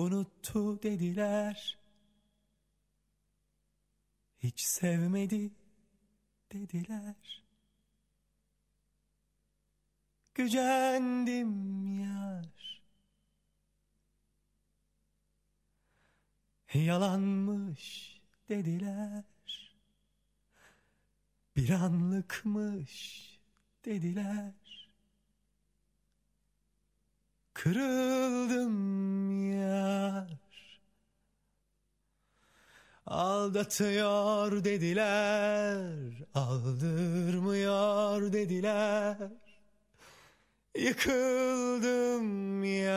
unuttu dediler. Hiç sevmedi dediler. Gücendim yar. Yalanmış dediler. Bir anlıkmış dediler. Kırıldım yar. Aldatıyor dediler, aldırmıyor dediler. Yıkıldım yar.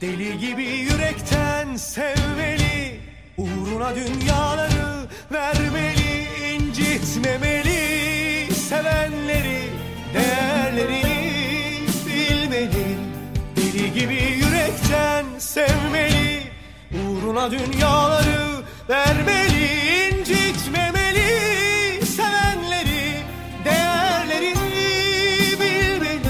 Deli gibi yürekten sevmeli, uğruna dünyaları vermeli, incitmemeli. Sevenleri, değerlerini dünyaları vermeli, incitmemeli. Sevenleri, değerlerini bilmeli.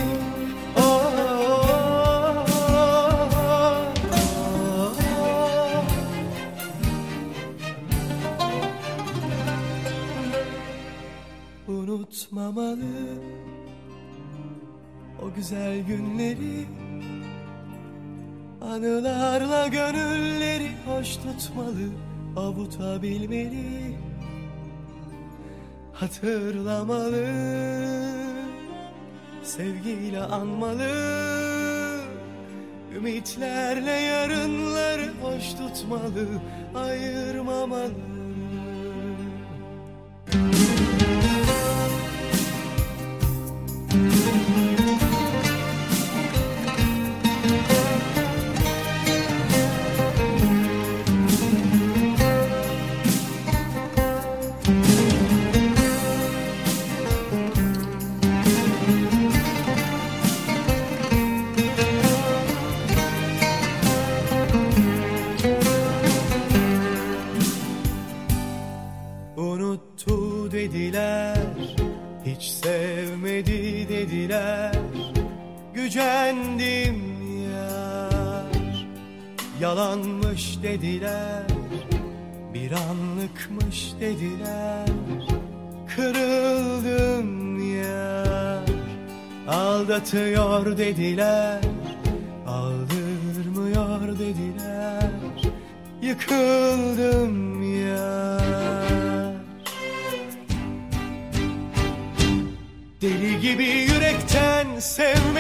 Unutmamalı o güzel günleri Anılarla gönülleri hoş tutmalı Avutabilmeli. Hatırlamalı Sevgiyle anmalı. Ümitlerle yarınları hoş tutmalı Ayırmamalı Gücendim yar. Yalanmış dediler Bir anlıkmış dediler. Kırıldım yar Aldatıyor dediler. Aldırmıyor dediler. Yıkıldım yar. Deli gibi yürekten sevmeli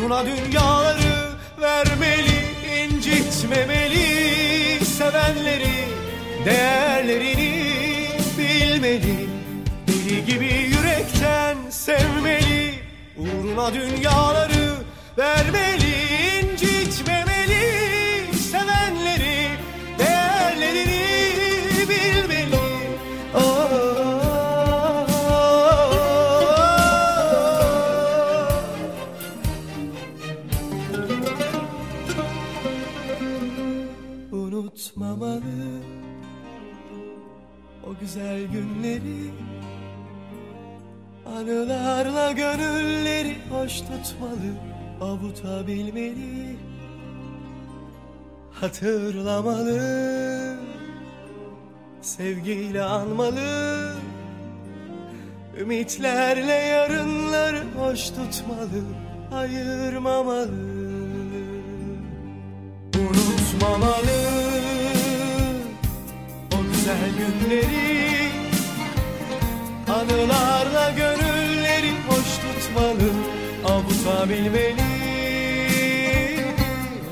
Uğruna dünyaları vermeli incitmemeli. Sevenleri değerlerini bilmeli. Deli gibi yürekten sevmeli. Uğruna dünyaları vermeli güzel günleri Anılarla gönülleri hoş tutmalı Avutabilmeli Hatırlamalı Sevgiyle anmalı Ümitlerle yarınları hoş tutmalı Ayırmamalı. Unutmamalı güzel günleri. Anılarla gönülleri hoş tutmalı. Avutabilmeli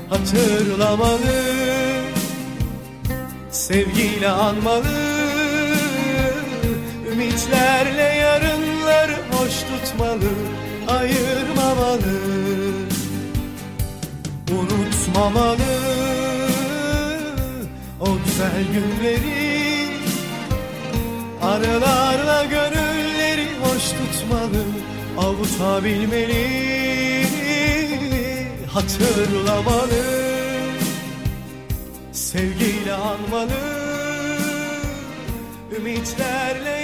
Hatırlamalı. Sevgiyle anmalı. Ümitlerle yarınları hoş tutmalı. Ayırmamalı. Unutmamalı. O güzel günleri Arılarla gönülleri hoş tutmalı. Avutabilmeli Hatırlamalı. Sevgiyle anmalı. Ümitlerle